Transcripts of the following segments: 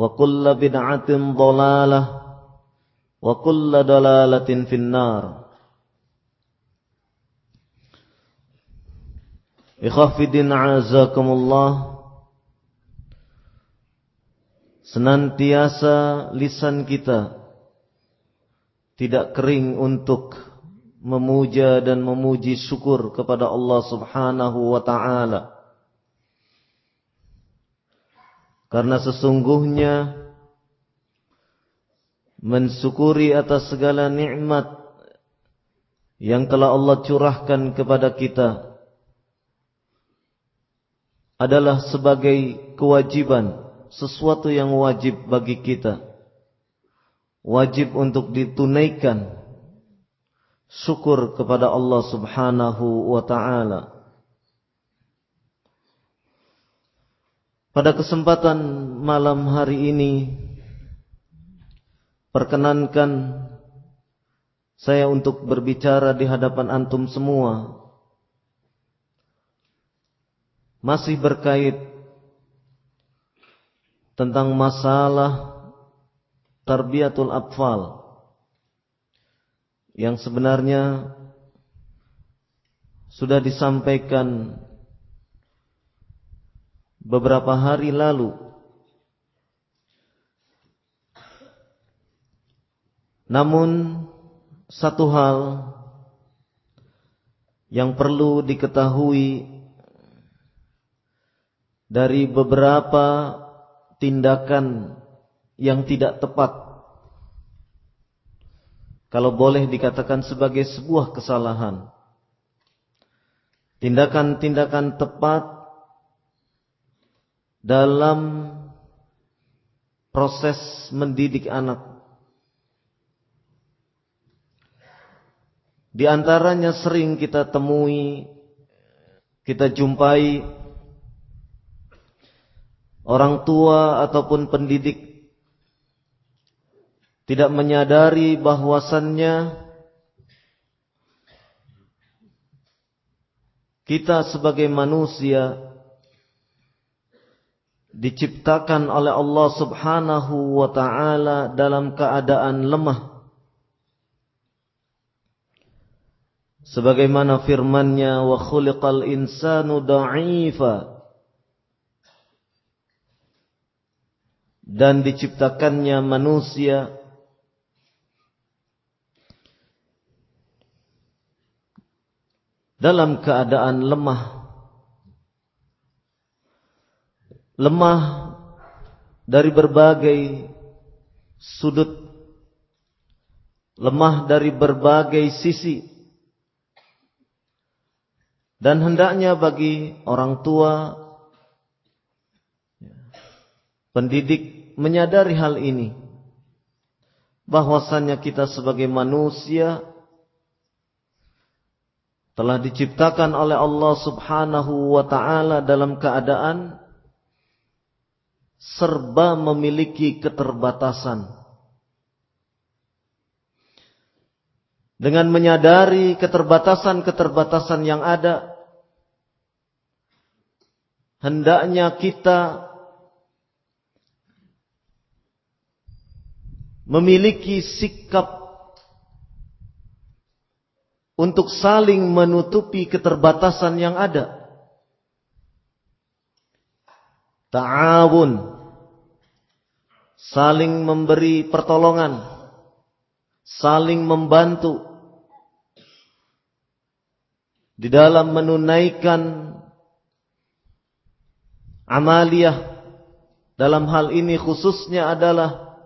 وكل بدعة ضلالة وكل ضلالة في النار Ikhafidin azakumullah Senantiasa lisan kita Tidak kering untuk Memuja dan memuji syukur kepada Allah subhanahu wa ta'ala Karena sesungguhnya mensyukuri atas segala nikmat yang telah Allah curahkan kepada kita adalah sebagai kewajiban, sesuatu yang wajib bagi kita. Wajib untuk ditunaikan syukur kepada Allah Subhanahu wa taala. Pada kesempatan malam hari ini Perkenankan Saya untuk berbicara di hadapan antum semua. Masih berkait Tentang masalah Tarbiyatul Atfal Yang sebenarnya Sudah disampaikan beberapa hari lalu. Namun satu hal yang perlu diketahui dari beberapa tindakan yang tidak tepat. Kalau boleh dikatakan sebagai sebuah kesalahan. Tindakan-tindakan tepat dalam proses mendidik anak. Di antaranya sering kita temui, kita jumpai orang tua ataupun pendidik tidak menyadari bahwasannya kita sebagai manusia diciptakan oleh Allah Subhanahu wa taala dalam keadaan lemah. sebagaimana firman-Nya wa khuliqal insanu dha'ifa dan diciptakannya manusia. Dalam keadaan lemah lemah dari berbagai sudut lemah dari berbagai sisi dan hendaknya bagi orang tua pendidik menyadari hal ini bahwasannya kita sebagai manusia telah diciptakan oleh Allah Subhanahu wa taala dalam keadaan serba memiliki keterbatasan. Dengan menyadari keterbatasan-keterbatasan yang ada, hendaknya kita memiliki sikap untuk saling menutupi keterbatasan yang ada. Ta'awun saling memberi pertolongan, saling membantu di dalam menunaikan amaliyah dalam hal ini khususnya adalah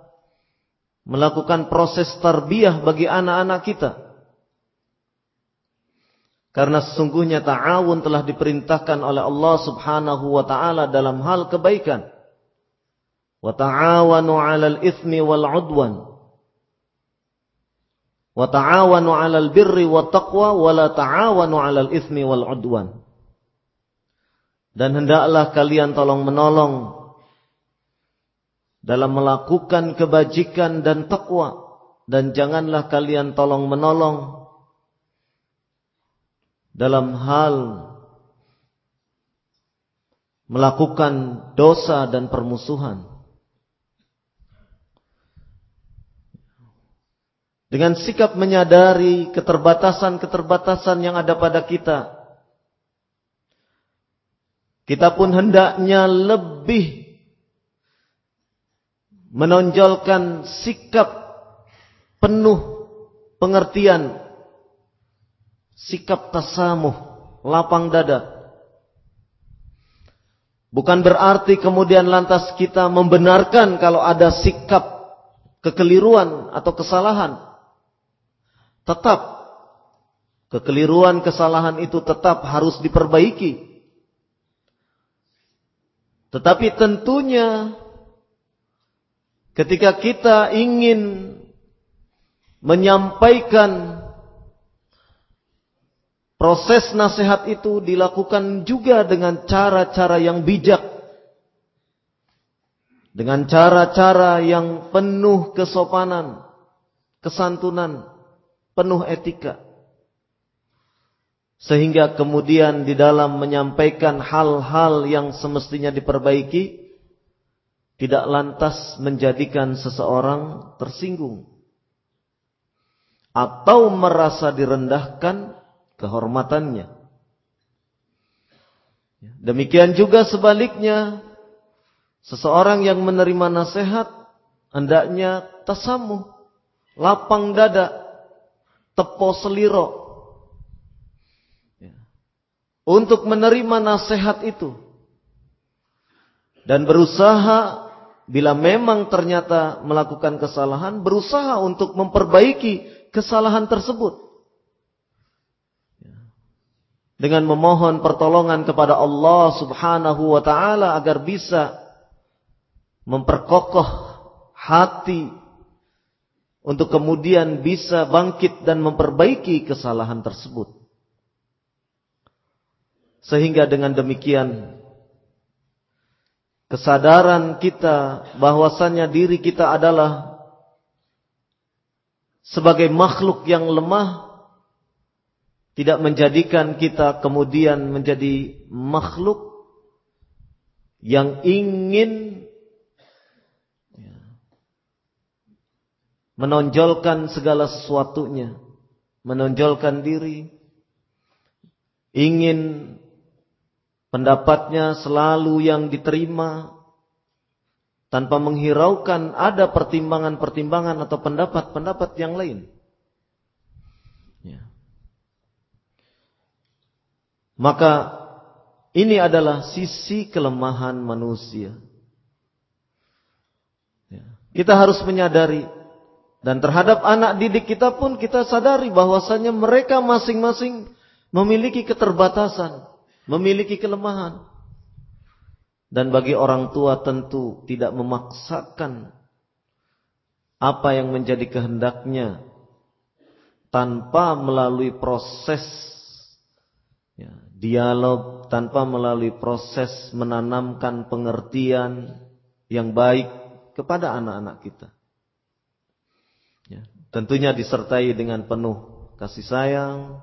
melakukan proses tarbiyah bagi anak-anak kita. Karena sesungguhnya ta'awun telah diperintahkan oleh Allah subhanahu wa ta'ala dalam hal kebaikan. Wa ta'awanu 'alal itsmi wal 'udwan. Wa ta'awanu 'alal birri wat taqwa wa la ta'awanu 'alal itsmi wal 'udwan. Dan hendaklah kalian tolong menolong dalam melakukan kebajikan dan takwa dan janganlah kalian tolong menolong dalam hal melakukan dosa dan permusuhan. Dengan sikap menyadari keterbatasan-keterbatasan yang ada pada kita. Kita pun hendaknya lebih menonjolkan sikap penuh pengertian sikap tasamuh, lapang dada. Bukan berarti kemudian lantas kita membenarkan kalau ada sikap kekeliruan atau kesalahan. Tetap kekeliruan, kesalahan itu tetap harus diperbaiki. Tetapi tentunya ketika kita ingin menyampaikan Proses nasihat itu dilakukan juga dengan cara-cara yang bijak. Dengan cara-cara yang penuh kesopanan, kesantunan, penuh etika. Sehingga kemudian di dalam menyampaikan hal-hal yang semestinya diperbaiki, tidak lantas menjadikan seseorang tersinggung. Atau merasa direndahkan kehormatannya. Demikian juga sebaliknya, seseorang yang menerima nasihat hendaknya tasamu, lapang dada, tepo seliro. Ya. Untuk menerima nasihat itu. Dan berusaha bila memang ternyata melakukan kesalahan, berusaha untuk memperbaiki kesalahan tersebut dengan memohon pertolongan kepada Allah Subhanahu wa taala agar bisa memperkokoh hati untuk kemudian bisa bangkit dan memperbaiki kesalahan tersebut. Sehingga dengan demikian kesadaran kita bahwasannya diri kita adalah sebagai makhluk yang lemah tidak menjadikan kita kemudian menjadi makhluk yang ingin menonjolkan segala sesuatunya, menonjolkan diri, ingin pendapatnya selalu yang diterima tanpa menghiraukan ada pertimbangan-pertimbangan atau pendapat-pendapat yang lain. Ya. Maka ini adalah sisi kelemahan manusia. Ya. Kita harus menyadari dan terhadap anak didik kita pun kita sadari bahwasanya mereka masing-masing memiliki keterbatasan, memiliki kelemahan. Dan bagi orang tua tentu tidak memaksakan apa yang menjadi kehendaknya tanpa melalui proses ya, dialog, tanpa melalui proses menanamkan pengertian yang baik kepada anak-anak kita. Ya, tentunya disertai dengan penuh kasih sayang,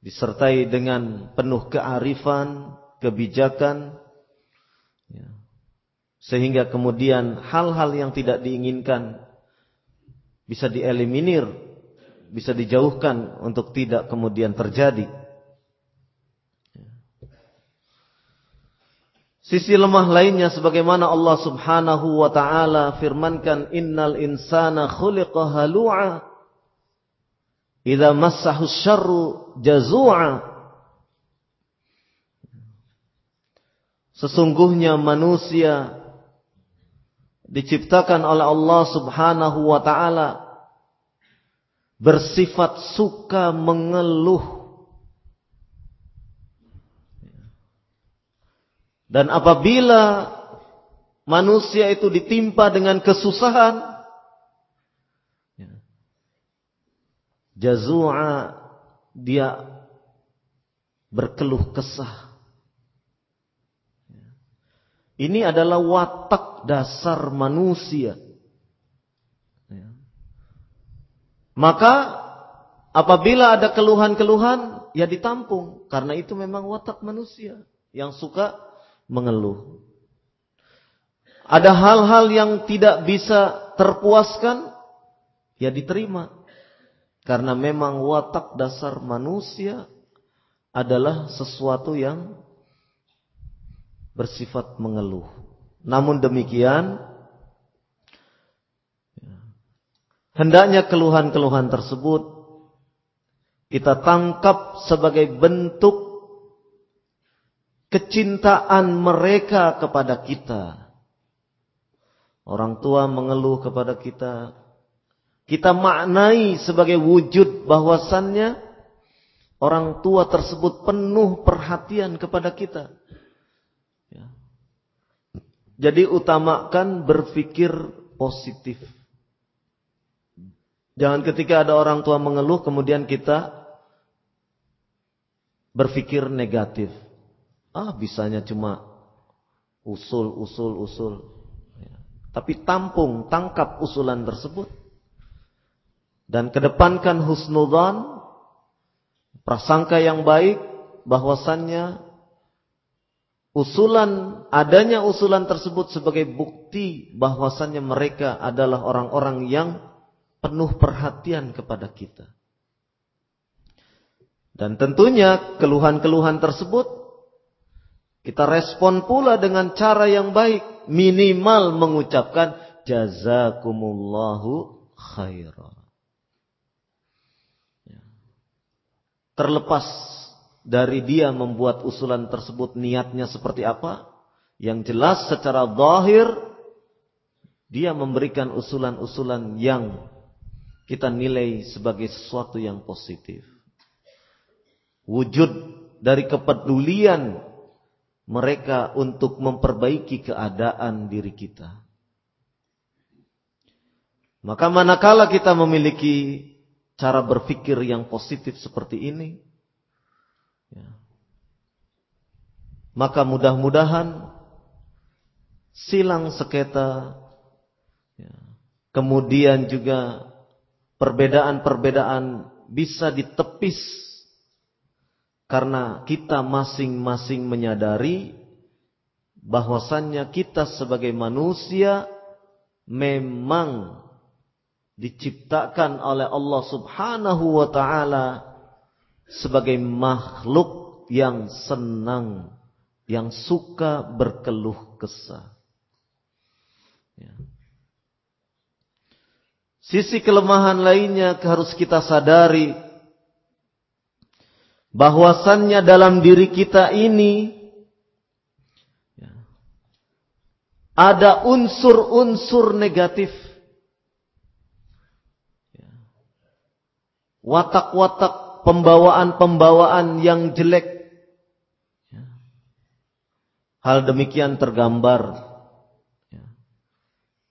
disertai dengan penuh kearifan, kebijakan, Ya. Sehingga kemudian hal-hal yang tidak diinginkan bisa dieliminir, bisa dijauhkan untuk tidak kemudian terjadi. Ya. Sisi lemah lainnya sebagaimana Allah Subhanahu wa taala firmankan innal insana khuliqa halu'a idza massahu syarru jazu'a Sesungguhnya manusia diciptakan oleh Allah Subhanahu wa taala bersifat suka mengeluh. Dan apabila manusia itu ditimpa dengan kesusahan, jazua dia berkeluh kesah. Ini adalah watak dasar manusia. Ya. Maka apabila ada keluhan-keluhan, ya ditampung. Karena itu memang watak manusia yang suka mengeluh. Ada hal-hal yang tidak bisa terpuaskan, ya diterima. Karena memang watak dasar manusia adalah sesuatu yang bersifat mengeluh. Namun demikian, hendaknya keluhan-keluhan tersebut kita tangkap sebagai bentuk kecintaan mereka kepada kita. Orang tua mengeluh kepada kita. Kita maknai sebagai wujud bahwasannya orang tua tersebut penuh perhatian kepada kita. Jadi utamakan berpikir positif. Jangan ketika ada orang tua mengeluh kemudian kita berpikir negatif. Ah bisanya cuma usul, usul, usul. Ya. Tapi tampung, tangkap usulan tersebut. Dan kedepankan husnudan, prasangka yang baik, bahwasannya usulan adanya usulan tersebut sebagai bukti bahwasannya mereka adalah orang-orang yang penuh perhatian kepada kita. Dan tentunya keluhan-keluhan tersebut kita respon pula dengan cara yang baik, minimal mengucapkan jazakumullahu khairan. Ya. Terlepas dari dia membuat usulan tersebut niatnya seperti apa? Yang jelas secara zahir dia memberikan usulan-usulan yang kita nilai sebagai sesuatu yang positif. Wujud dari kepedulian mereka untuk memperbaiki keadaan diri kita. Maka manakala kita memiliki cara berpikir yang positif seperti ini, Ya. Maka mudah-mudahan silang seketa, ya. kemudian juga perbedaan-perbedaan bisa ditepis karena kita masing-masing menyadari bahwasannya kita sebagai manusia memang diciptakan oleh Allah Subhanahu wa taala sebagai makhluk yang senang, yang suka berkeluh kesah. Ya. Sisi kelemahan lainnya harus kita sadari bahwasannya dalam diri kita ini ada unsur-unsur negatif. Watak-watak pembawaan-pembawaan yang jelek. Hal demikian tergambar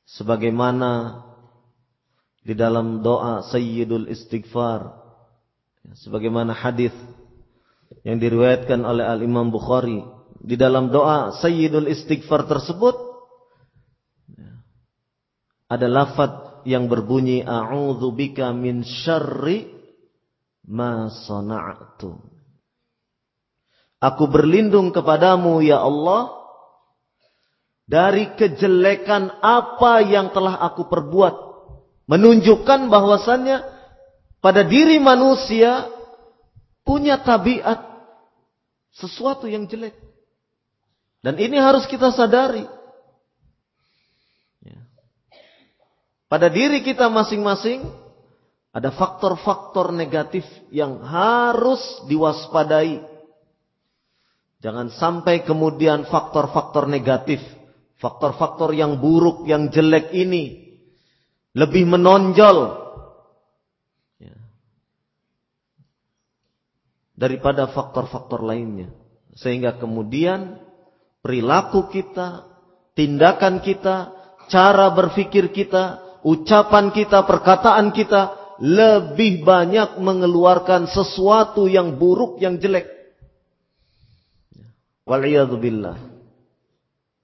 sebagaimana di dalam doa Sayyidul Istighfar sebagaimana hadis yang diriwayatkan oleh Al Imam Bukhari di dalam doa Sayyidul Istighfar tersebut ada lafaz yang berbunyi a'udzu bika min syarri ma sana'tu. Aku berlindung kepadamu ya Allah dari kejelekan apa yang telah aku perbuat. Menunjukkan bahwasannya pada diri manusia punya tabiat sesuatu yang jelek. Dan ini harus kita sadari. Ya. Pada diri kita masing-masing ada faktor-faktor negatif yang harus diwaspadai. Jangan sampai kemudian faktor-faktor negatif, faktor-faktor yang buruk, yang jelek ini lebih menonjol ya, daripada faktor-faktor lainnya. Sehingga kemudian perilaku kita, tindakan kita, cara berpikir kita, ucapan kita, perkataan kita lebih banyak mengeluarkan sesuatu yang buruk, yang jelek. Waliyadzubillah.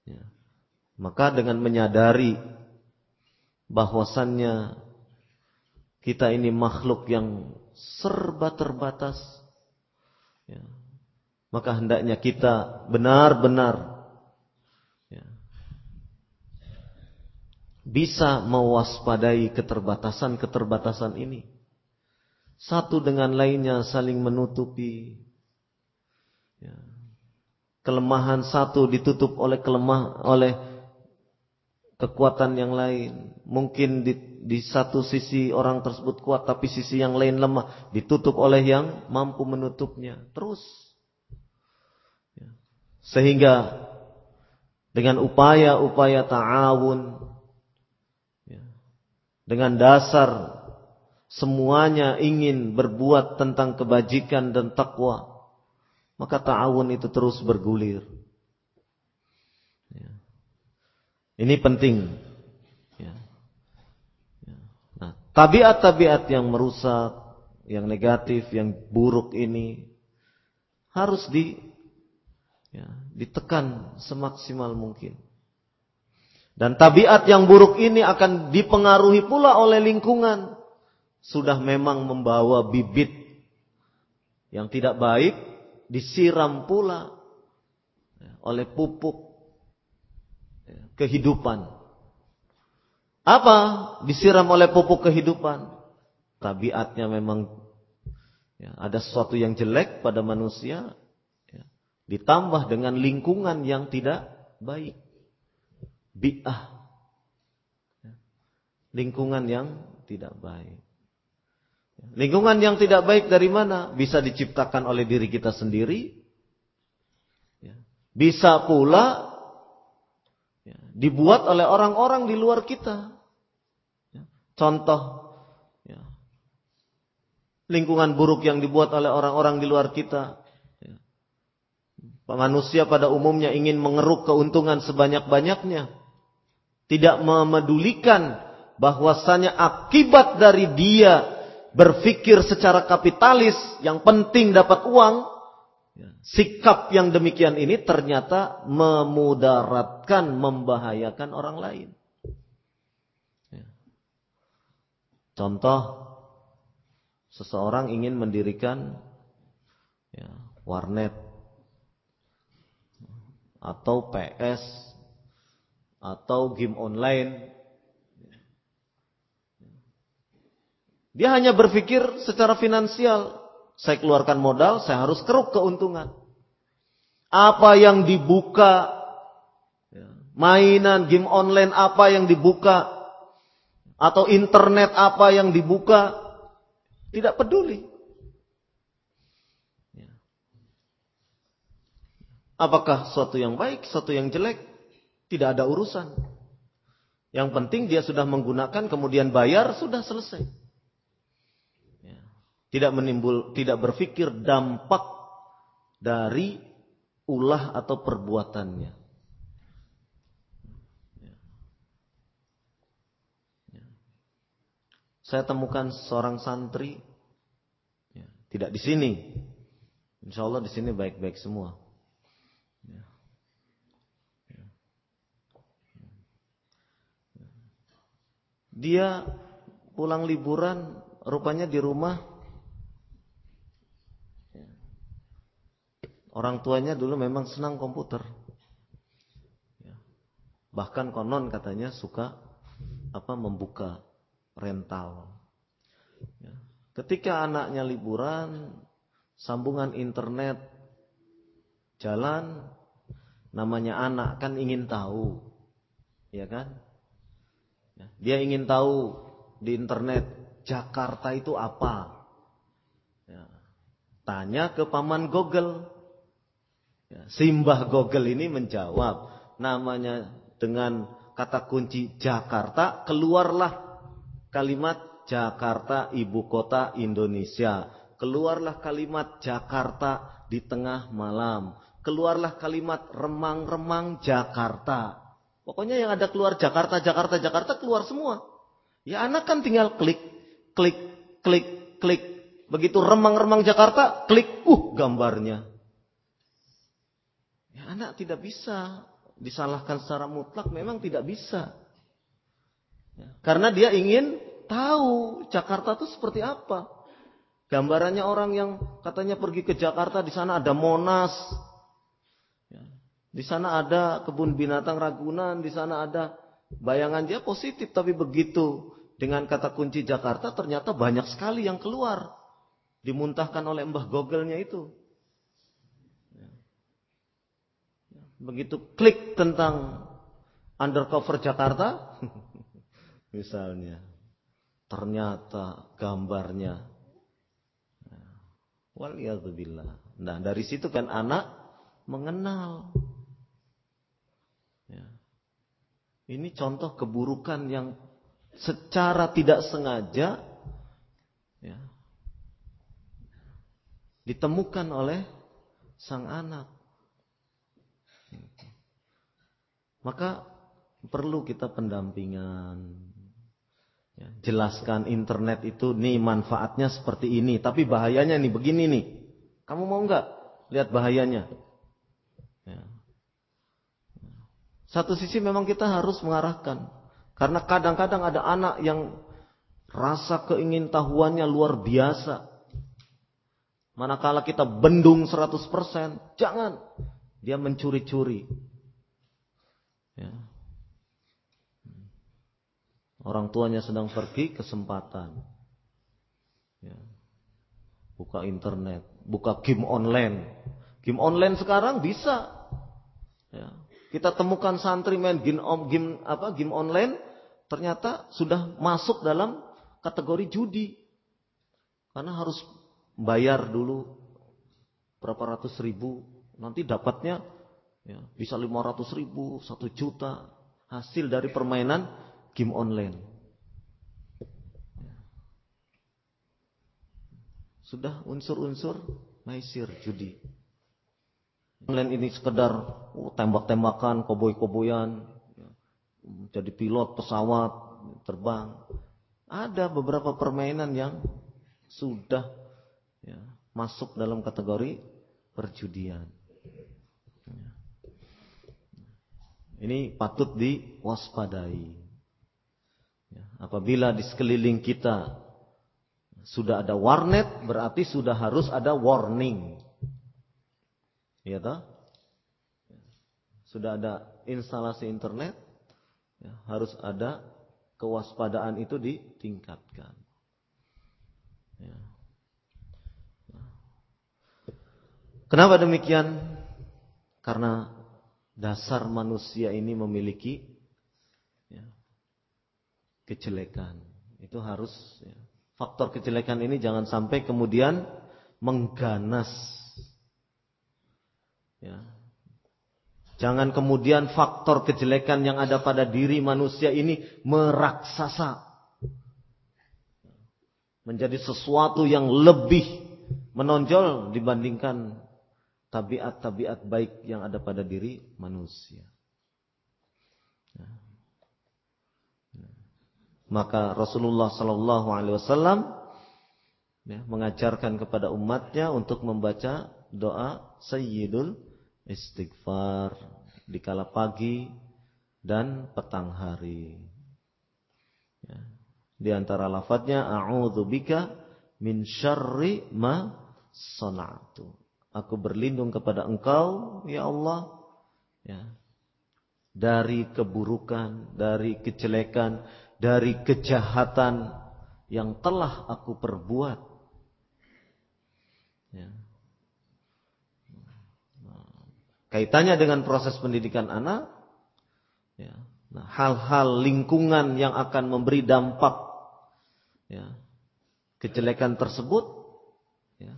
Ya. Maka dengan menyadari bahwasannya kita ini makhluk yang serba terbatas. Ya. Maka hendaknya kita benar-benar ya, bisa mewaspadai keterbatasan-keterbatasan ini. Satu dengan lainnya saling menutupi. Ya. Kelemahan satu ditutup oleh kelemah oleh kekuatan yang lain. Mungkin di, di satu sisi orang tersebut kuat, tapi sisi yang lain lemah. Ditutup oleh yang mampu menutupnya. Terus. Ya. Sehingga dengan upaya-upaya ta'awun. Ya. Dengan dasar semuanya ingin berbuat tentang kebajikan dan takwa. Maka ta'awun itu terus bergulir. Ini penting. Ya. Ya. Nah, tabiat-tabiat yang merusak, yang negatif, yang buruk ini harus di ya, ditekan semaksimal mungkin. Dan tabiat yang buruk ini akan dipengaruhi pula oleh lingkungan. Sudah memang membawa bibit yang tidak baik, disiram pula ya, oleh pupuk kehidupan. Apa disiram oleh pupuk kehidupan? Tabiatnya memang ya, ada sesuatu yang jelek pada manusia, ya, ditambah dengan lingkungan yang tidak baik. Bi'ah. Ya, lingkungan yang tidak baik. Lingkungan yang tidak baik dari mana? Bisa diciptakan oleh diri kita sendiri. Ya, bisa pula ya, dibuat oleh orang-orang di luar kita. Contoh ya, lingkungan buruk yang dibuat oleh orang-orang di luar kita. Ya. Manusia pada umumnya ingin mengeruk keuntungan sebanyak-banyaknya. Tidak memedulikan bahwasanya akibat dari dia berpikir secara kapitalis yang penting dapat uang Ya. Sikap yang demikian ini ternyata memudaratkan, membahayakan orang lain. Ya. Contoh, seseorang ingin mendirikan ya, warnet atau PS atau game online. Dia hanya berpikir secara finansial, saya keluarkan modal, saya harus keruk keuntungan. Apa yang dibuka, ya, mainan, game online apa yang dibuka, atau internet apa yang dibuka, tidak peduli. Ya. Apakah suatu yang baik, suatu yang jelek, tidak ada urusan. Yang penting dia sudah menggunakan kemudian bayar sudah selesai. Ya. Tidak menimbul, tidak berpikir dampak dari ulah atau perbuatannya. Ya. Ya. Saya temukan seorang santri, tidak di sini. Insya Allah di sini baik-baik semua. Dia pulang liburan, rupanya di rumah orang tuanya dulu memang senang komputer. Ya. Bahkan konon katanya suka apa membuka rental. Ya. Ketika anaknya liburan, sambungan internet jalan, namanya anak kan ingin tahu, ya kan? Ya, dia ingin tahu di internet Jakarta itu apa. Ya, tanya ke paman Google. Simbah Google ini menjawab. Namanya dengan kata kunci Jakarta keluarlah kalimat Jakarta ibu kota Indonesia. Keluarlah kalimat Jakarta di tengah malam. Keluarlah kalimat remang-remang Jakarta. Pokoknya yang ada keluar Jakarta, Jakarta, Jakarta keluar semua. Ya anak kan tinggal klik, klik, klik, klik. Begitu remang-remang Jakarta, klik, uh gambarnya. Ya anak tidak bisa disalahkan secara mutlak, memang tidak bisa. Ya, karena dia ingin tahu Jakarta itu seperti apa. Gambarannya orang yang katanya pergi ke Jakarta, di sana ada Monas, di sana ada kebun binatang Ragunan, di sana ada bayangan dia positif, tapi begitu dengan kata kunci Jakarta ternyata banyak sekali yang keluar. Dimuntahkan oleh Mbah Google-nya itu. Begitu klik tentang undercover Jakarta, misalnya, ternyata gambarnya, waliyadzubillah. Nah dari situ kan anak mengenal Ya. Ini contoh keburukan yang secara tidak sengaja ya, ditemukan oleh sang anak. Maka perlu kita pendampingan. Ya, jelaskan internet itu nih manfaatnya seperti ini, tapi bahayanya nih begini nih. Kamu mau nggak lihat bahayanya? Ya. Satu sisi memang kita harus mengarahkan. Karena kadang-kadang ada anak yang rasa keingintahuannya luar biasa. Manakala kita bendung 100%, jangan. Dia mencuri-curi. Ya. Orang tuanya sedang pergi, kesempatan. Ya. Buka internet, buka game online. Game online sekarang bisa. Ya. Kita temukan santri main game, game apa game online ternyata sudah masuk dalam kategori judi. Karena harus bayar dulu berapa ratus ribu, nanti dapatnya ya, bisa lima ratus ribu, satu juta hasil dari permainan game online. Sudah unsur-unsur maisir judi. Online ini sekedar oh, tembak-tembakan, koboi-koboyan, jadi pilot pesawat terbang. Ada beberapa permainan yang sudah ya, masuk dalam kategori perjudian. Ini patut diwaspadai. Ya, apabila di sekeliling kita sudah ada warnet, berarti sudah harus ada warning. Iya toh? Sudah ada instalasi internet, ya, harus ada kewaspadaan itu ditingkatkan. Ya. Kenapa demikian? Karena dasar manusia ini memiliki kejelekan. Itu harus ya, faktor kejelekan ini jangan sampai kemudian mengganas. Ya. Jangan kemudian faktor kejelekan yang ada pada diri manusia ini meraksasa. Menjadi sesuatu yang lebih menonjol dibandingkan tabiat-tabiat baik yang ada pada diri manusia. Ya. Maka Rasulullah Sallallahu Alaihi Wasallam ya, mengajarkan kepada umatnya untuk membaca doa Sayyidul Istighfar di kala pagi dan petang hari. Ya. Di antara lafadznya A'udzubika min syarri ma sana'tu. Aku berlindung kepada Engkau, ya Allah, ya, dari keburukan, dari kejelekan, dari kejahatan yang telah aku perbuat. Ya. Kaitannya dengan proses pendidikan anak, ya. Nah, hal-hal lingkungan yang akan memberi dampak, ya, kejelekan tersebut, ya,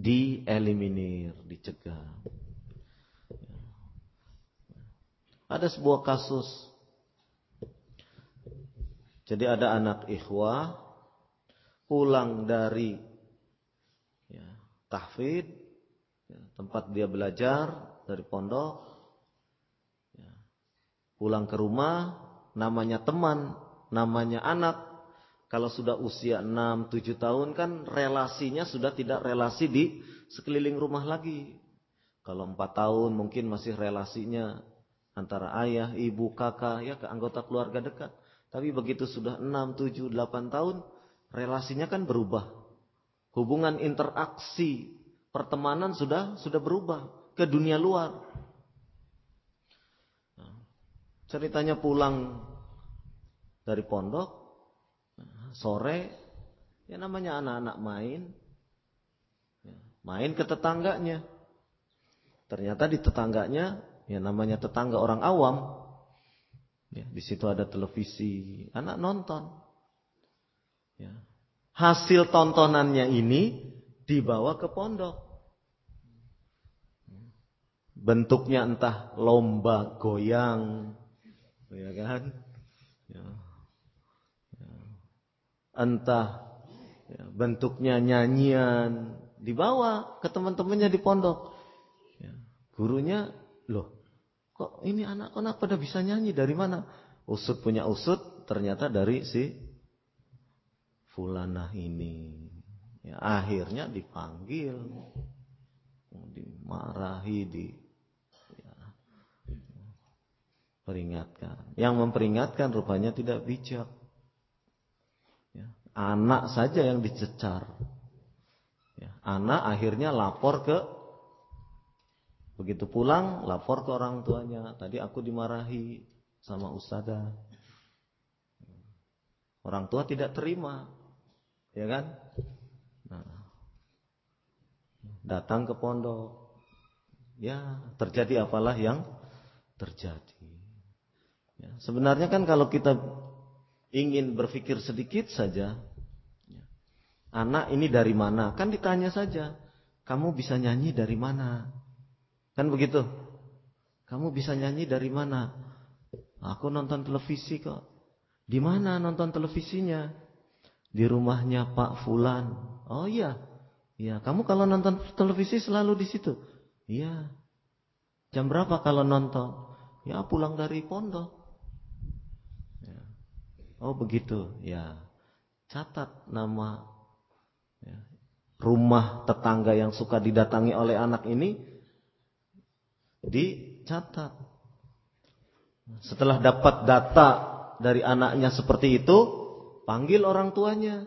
dieliminir, dicegah. Ya. Ada sebuah kasus jadi ada anak ikhwah pulang dari ya, tahfid, ya, tempat dia belajar dari pondok, ya, pulang ke rumah, namanya teman, namanya anak. Kalau sudah usia 6-7 tahun kan relasinya sudah tidak relasi di sekeliling rumah lagi. Kalau 4 tahun mungkin masih relasinya antara ayah, ibu, kakak, ya ke anggota keluarga dekat. Tapi begitu sudah 6, 7, 8 tahun, relasinya kan berubah. Hubungan interaksi pertemanan sudah sudah berubah ke dunia luar. Nah, ceritanya pulang dari pondok, sore, ya namanya anak-anak main, main ke tetangganya. Ternyata di tetangganya, ya namanya tetangga orang awam, Ya, di situ ada televisi, anak nonton. Ya. Hasil tontonannya ini dibawa ke pondok. Bentuknya entah lomba goyang, ya kan? Ya. Ya. Entah ya, bentuknya nyanyian, dibawa ke teman-temannya di pondok. Ya. Gurunya, loh Kok ini anak anak pada bisa nyanyi dari mana? Usut punya usut ternyata dari si fulanah ini. Ya, akhirnya dipanggil, dimarahi, di ya, peringatkan. Yang memperingatkan rupanya tidak bijak. Ya, anak saja yang dicecar. Ya, anak akhirnya lapor ke Begitu pulang, lapor ke orang tuanya. Tadi aku dimarahi sama ustazah. Orang tua tidak terima. Ya kan? Nah, datang ke pondok. Ya, terjadi apalah yang terjadi. Ya, sebenarnya kan kalau kita ingin berpikir sedikit saja, ya, anak ini dari mana? Kan ditanya saja, kamu bisa nyanyi dari mana? Kan begitu? Kamu bisa nyanyi dari mana? Aku nonton televisi kok. Di mana nonton televisinya? Di rumahnya Pak Fulan. Oh iya. Iya, kamu kalau nonton televisi selalu di situ. Iya. Jam berapa kalau nonton? Ya pulang dari pondok. Ya. Oh begitu. Ya. Catat nama ya. rumah tetangga yang suka didatangi oleh anak ini dicatat. Setelah dapat data dari anaknya seperti itu, panggil orang tuanya.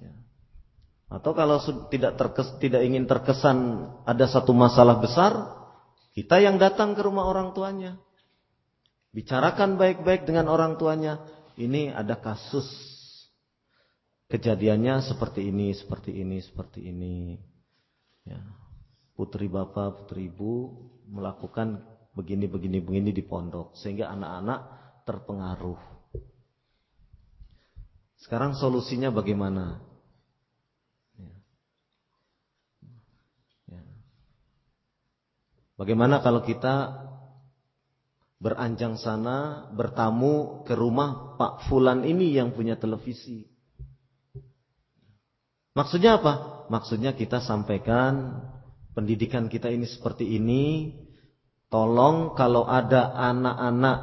Ya. Atau kalau tidak terkes, tidak ingin terkesan ada satu masalah besar, kita yang datang ke rumah orang tuanya. Bicarakan baik-baik dengan orang tuanya. Ini ada kasus kejadiannya seperti ini, seperti ini, seperti ini. ya, putri bapak, putri ibu melakukan begini, begini, begini di pondok. Sehingga anak-anak terpengaruh. Sekarang solusinya bagaimana? Ya. Ya. Bagaimana kalau kita beranjang sana, bertamu ke rumah Pak Fulan ini yang punya televisi. Maksudnya apa? Maksudnya kita sampaikan pendidikan kita ini seperti ini. Tolong kalau ada anak-anak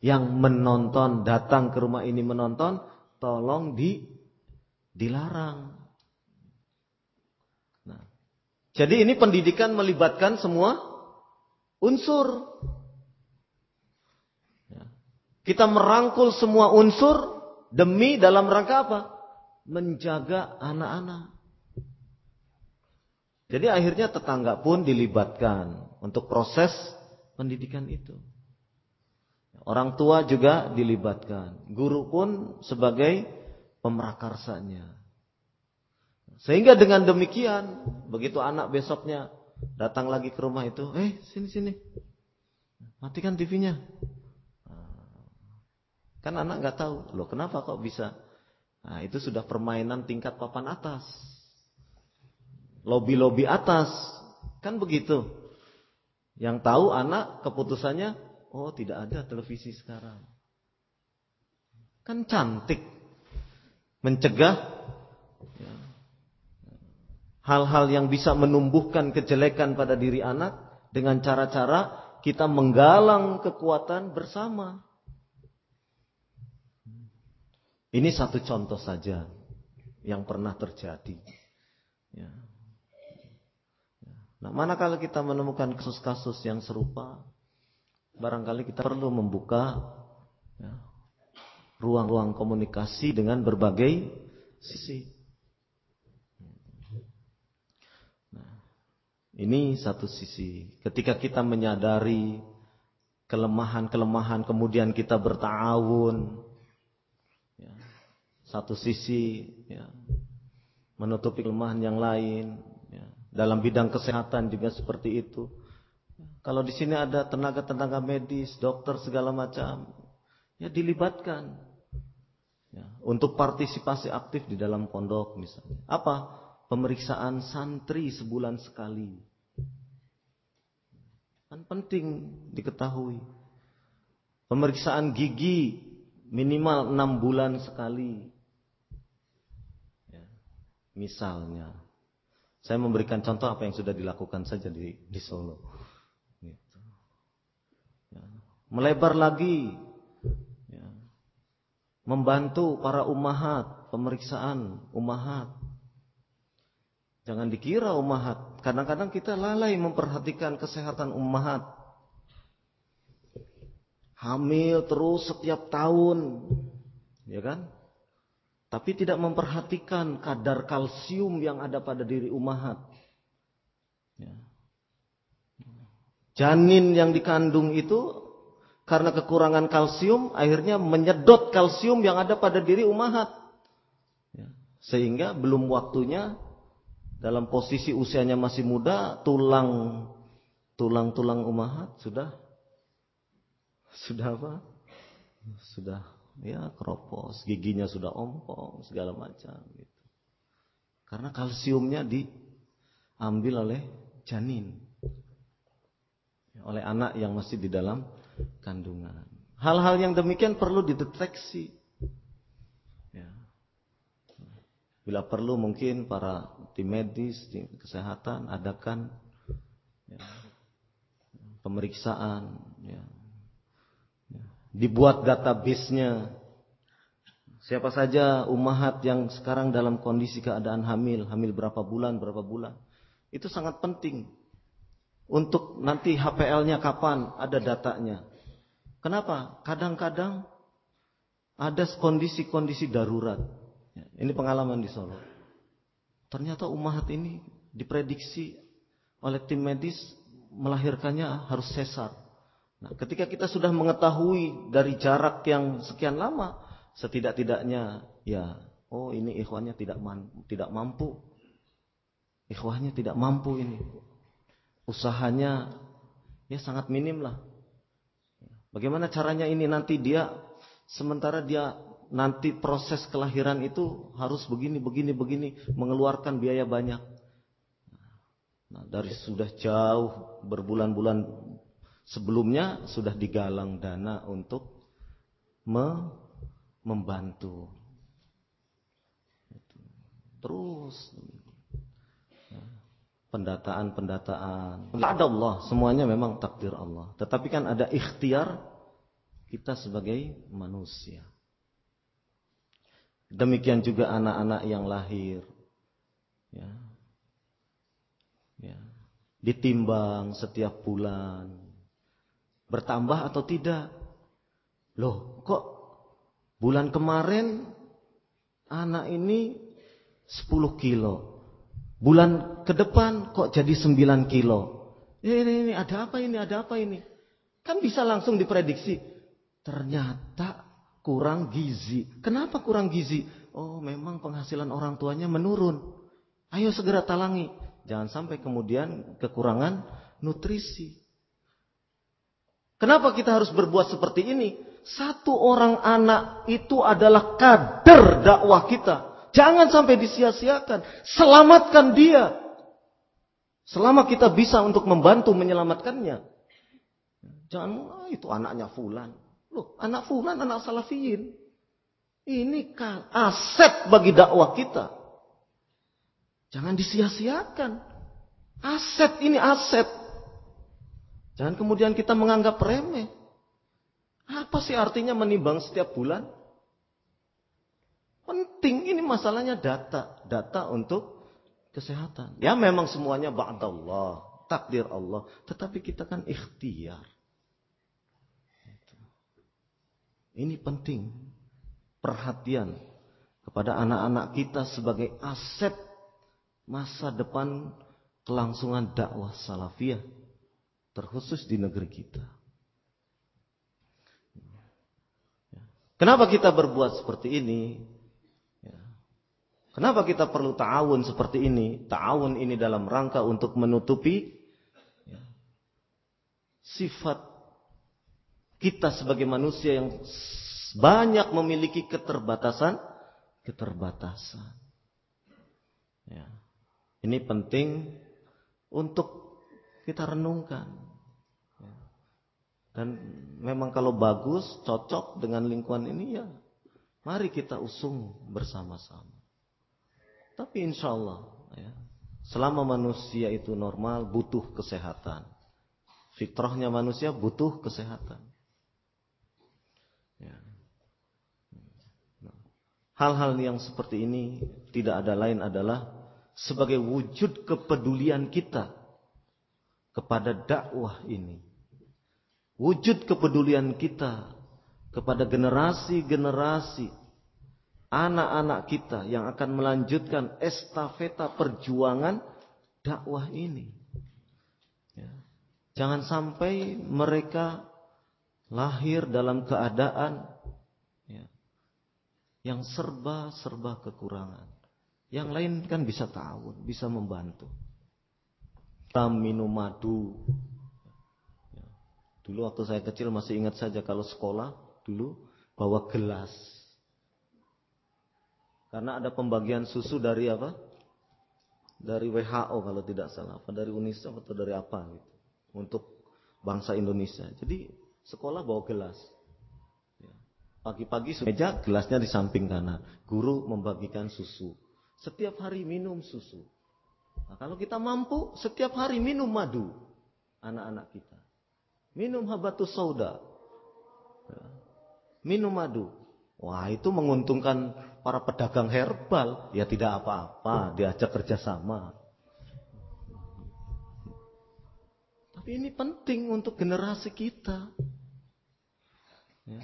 yang menonton, datang ke rumah ini menonton, tolong di dilarang. Nah, jadi ini pendidikan melibatkan semua unsur. Kita merangkul semua unsur demi dalam rangka apa? Menjaga anak-anak. Jadi akhirnya tetangga pun dilibatkan untuk proses pendidikan itu. Orang tua juga dilibatkan. Guru pun sebagai pemerakarsanya. Sehingga dengan demikian, begitu anak besoknya datang lagi ke rumah itu, eh sini sini, matikan TV-nya. Kan anak nggak tahu, loh kenapa kok bisa? Nah, itu sudah permainan tingkat papan atas. Lobi-lobi atas. Kan begitu. Yang tahu anak keputusannya, oh tidak ada televisi sekarang. Kan cantik. Mencegah ya, hal-hal yang bisa menumbuhkan kejelekan pada diri anak dengan cara-cara kita menggalang kekuatan bersama. Ini satu contoh saja yang pernah terjadi. Ya. Nah, mana kalau kita menemukan kasus-kasus yang serupa, barangkali kita perlu membuka ya, ruang-ruang ya, komunikasi dengan berbagai sisi. Nah, ini satu sisi. Ketika kita menyadari kelemahan-kelemahan, kemudian kita bertawun, satu sisi ya, menutupi kelemahan yang lain. Ya. Dalam bidang kesehatan juga seperti itu. Kalau di sini ada tenaga-tenaga medis, dokter segala macam, ya dilibatkan ya, untuk partisipasi aktif di dalam pondok misalnya. Apa? Pemeriksaan santri sebulan sekali. Kan penting diketahui. Pemeriksaan gigi minimal enam bulan sekali. Misalnya, saya memberikan contoh apa yang sudah dilakukan saja di, di Solo. Gitu. Ya. Melebar lagi, ya. membantu para umahat, pemeriksaan umahat. Jangan dikira umahat. Kadang-kadang kita lalai memperhatikan kesehatan umahat. Hamil terus setiap tahun, ya kan? Tapi tidak memperhatikan kadar kalsium yang ada pada diri umahat. Ya. Janin yang dikandung itu karena kekurangan kalsium akhirnya menyedot kalsium yang ada pada diri umahat. Ya. Sehingga belum waktunya dalam posisi usianya masih muda tulang tulang-tulang umahat sudah sudah apa? Sudah ya keropos, giginya sudah ompong, segala macam gitu. Karena kalsiumnya diambil oleh janin. Oleh anak yang masih di dalam kandungan. Hal-hal yang demikian perlu dideteksi. Ya. Bila perlu mungkin para tim medis, tim kesehatan adakan ya, pemeriksaan, ya, dibuat database-nya. Siapa saja umahat yang sekarang dalam kondisi keadaan hamil, hamil berapa bulan, berapa bulan. Itu sangat penting. Untuk nanti HPL-nya kapan, ada datanya. Kenapa? Kadang-kadang ada kondisi-kondisi darurat. Ini pengalaman di Solo. Ternyata umahat ini diprediksi oleh tim medis melahirkannya harus sesar. Nah, ketika kita sudah mengetahui dari jarak yang sekian lama, setidak-tidaknya ya, oh ini ikhwannya tidak man, tidak mampu. ikhwahnya tidak mampu ini. Usahanya ya sangat minim lah. Bagaimana caranya ini nanti dia sementara dia nanti proses kelahiran itu harus begini begini begini mengeluarkan biaya banyak. Nah, dari sudah jauh berbulan-bulan sebelumnya sudah digalang dana untuk me membantu. Terus pendataan-pendataan. Ada Allah, semuanya memang takdir Allah. Tetapi kan ada ikhtiar kita sebagai manusia. Demikian juga anak-anak yang lahir. Ya. Ya. Ditimbang setiap bulan. Bertambah atau tidak? Loh, kok bulan kemarin anak ini 10 kilo. Bulan ke depan kok jadi 9 kilo. Ini, ini, ini ada apa ini, ada apa ini. Kan bisa langsung diprediksi. Ternyata kurang gizi. Kenapa kurang gizi? Oh memang penghasilan orang tuanya menurun. Ayo segera talangi. Jangan sampai kemudian kekurangan nutrisi. Kenapa kita harus berbuat seperti ini? Satu orang anak itu adalah kader dakwah kita. Jangan sampai disia-siakan. Selamatkan dia. Selama kita bisa untuk membantu menyelamatkannya. Jangan, oh, itu anaknya fulan. Loh, anak fulan, anak salafiyin. Ini kan aset bagi dakwah kita. Jangan disia-siakan. Aset ini aset. Jangan kemudian kita menganggap remeh. Apa sih artinya menimbang setiap bulan? Penting ini masalahnya data, data untuk kesehatan. Ya memang semuanya ba'dallah, takdir Allah, tetapi kita kan ikhtiar. Ini penting perhatian kepada anak-anak kita sebagai aset masa depan kelangsungan dakwah salafiyah terkhusus di negeri kita. Kenapa kita berbuat seperti ini? Kenapa kita perlu ta'awun seperti ini? Ta'awun ini dalam rangka untuk menutupi ya, sifat kita sebagai manusia yang banyak memiliki keterbatasan, keterbatasan. Ya. Ini penting untuk kita renungkan. Ya. Dan memang kalau bagus, cocok dengan lingkungan ini ya, mari kita usung bersama-sama. Tapi insya Allah, ya, selama manusia itu normal, butuh kesehatan. Fitrahnya manusia butuh kesehatan. Ya. Hal-hal yang seperti ini tidak ada lain adalah sebagai wujud kepedulian kita kepada dakwah ini. Wujud kepedulian kita kepada generasi-generasi anak-anak kita yang akan melanjutkan estafeta perjuangan dakwah ini. Ya. Jangan sampai mereka lahir dalam keadaan ya, yang serba-serba kekurangan. Yang lain kan bisa tahu, bisa membantu. Kita minum madu. Dulu waktu saya kecil masih ingat saja kalau sekolah dulu bawa gelas karena ada pembagian susu dari apa? Dari WHO kalau tidak salah, apa dari UNICEF atau dari apa gitu. Untuk bangsa Indonesia. Jadi sekolah bawa gelas. Ya. Pagi-pagi meja gelasnya di samping kanan. Guru membagikan susu. Setiap hari minum susu. Nah, kalau kita mampu setiap hari minum madu anak-anak kita. Minum habatus sauda. Ya. Minum madu. Wah itu menguntungkan para pedagang herbal. Ya tidak apa-apa, diajak kerjasama. Tapi ini penting untuk generasi kita. Ya.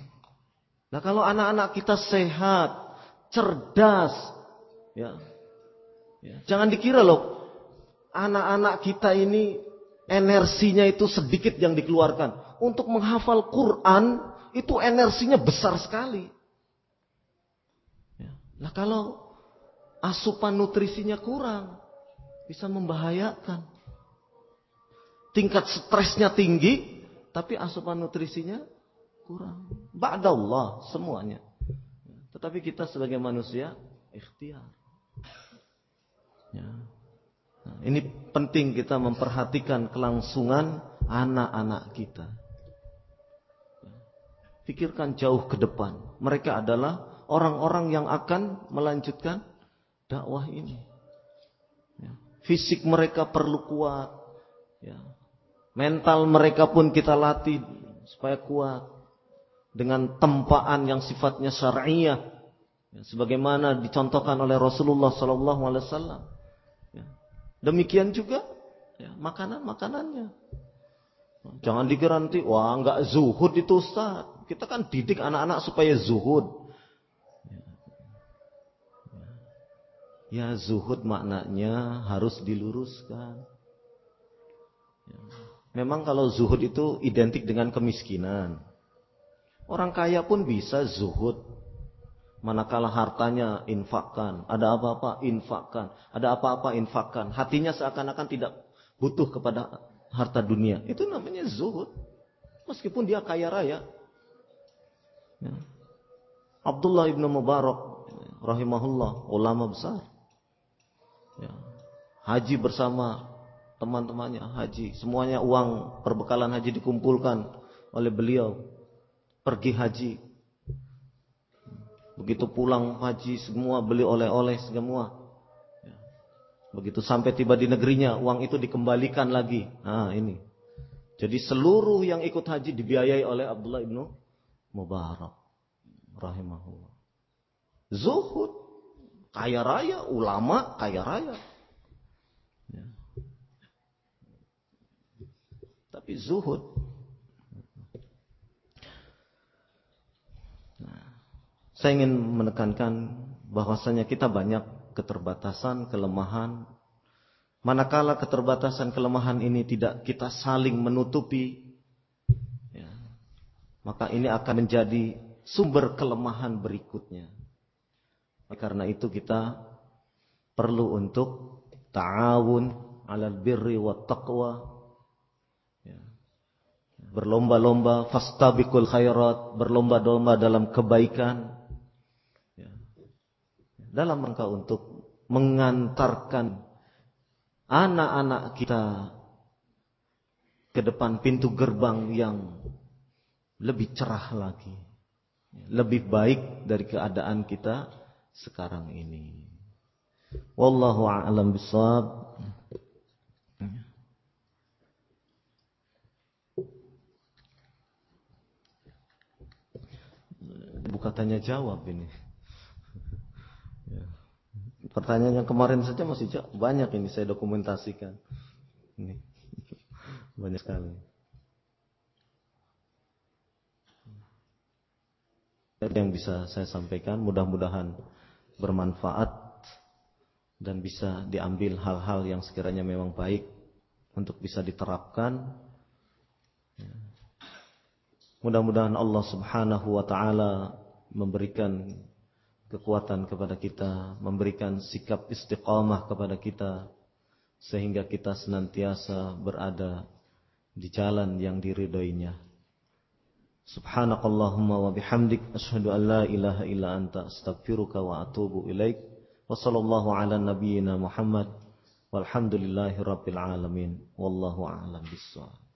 Nah kalau anak-anak kita sehat, cerdas, ya, ya jangan dikira loh, anak-anak kita ini energinya itu sedikit yang dikeluarkan. Untuk menghafal Quran itu energinya besar sekali. Nah kalau asupan nutrisinya kurang, bisa membahayakan. Tingkat stresnya tinggi, tapi asupan nutrisinya kurang. Ba'dallah semuanya. Tetapi kita sebagai manusia ikhtiar. Ya. Ini penting kita memperhatikan kelangsungan anak-anak kita. Pikirkan jauh ke depan. Mereka adalah orang-orang yang akan melanjutkan dakwah ini. Ya. Fisik mereka perlu kuat. Ya. Mental mereka pun kita latih supaya kuat. Dengan tempaan yang sifatnya syariah. Ya, sebagaimana dicontohkan oleh Rasulullah SAW. Demikian juga ya, makanan-makanannya. Jangan dikira nanti, wah nggak zuhud itu Ustaz. Kita kan didik anak-anak supaya zuhud. Ya zuhud maknanya harus diluruskan. Memang kalau zuhud itu identik dengan kemiskinan. Orang kaya pun bisa zuhud. Manakala hartanya infakkan, ada apa-apa infakkan, ada apa-apa infakkan. Hatinya seakan-akan tidak butuh kepada harta dunia. Itu namanya zuhud. Meskipun dia kaya raya. Ya. Abdullah ibn Mubarak rahimahullah, ulama besar. Ya. Haji bersama teman-temannya, haji. Semuanya uang perbekalan haji dikumpulkan oleh beliau. Pergi haji. Begitu pulang haji semua beli oleh-oleh semua. Begitu sampai tiba di negerinya, uang itu dikembalikan lagi. Nah ini. Jadi seluruh yang ikut haji dibiayai oleh Abdullah ibnu Mubarak. Rahimahullah. Zuhud. Kaya raya. Ulama kaya raya. Ya. Tapi zuhud. Nah, saya ingin menekankan bahwasanya kita banyak keterbatasan, kelemahan. Manakala keterbatasan, kelemahan ini tidak kita saling menutupi, ya, maka ini akan menjadi sumber kelemahan berikutnya. Karena itu kita perlu untuk ta'awun alal birri wa taqwa. Ya. Berlomba-lomba fastabikul khairat, berlomba-lomba dalam kebaikan dalam rangka untuk mengantarkan anak-anak kita ke depan pintu gerbang yang lebih cerah lagi. Lebih baik dari keadaan kita sekarang ini. Wallahu a'lam bishawab. Bukan tanya jawab ini. Pertanyaan yang kemarin saja masih banyak ini saya dokumentasikan. Ini. Banyak sekali. Yang bisa saya sampaikan mudah-mudahan bermanfaat dan bisa diambil hal-hal yang sekiranya memang baik untuk bisa diterapkan. Mudah-mudahan Allah Subhanahu wa taala memberikan kekuatan kepada kita, memberikan sikap istiqamah kepada kita, sehingga kita senantiasa berada di jalan yang diridhoinya. Subhanakallahumma wa bihamdik asyhadu an la ilaha illa anta astaghfiruka wa atubu ilaik. Wa sallallahu ala nabiyyina Muhammad walhamdulillahi rabbil alamin. Wallahu a'lam bissawab.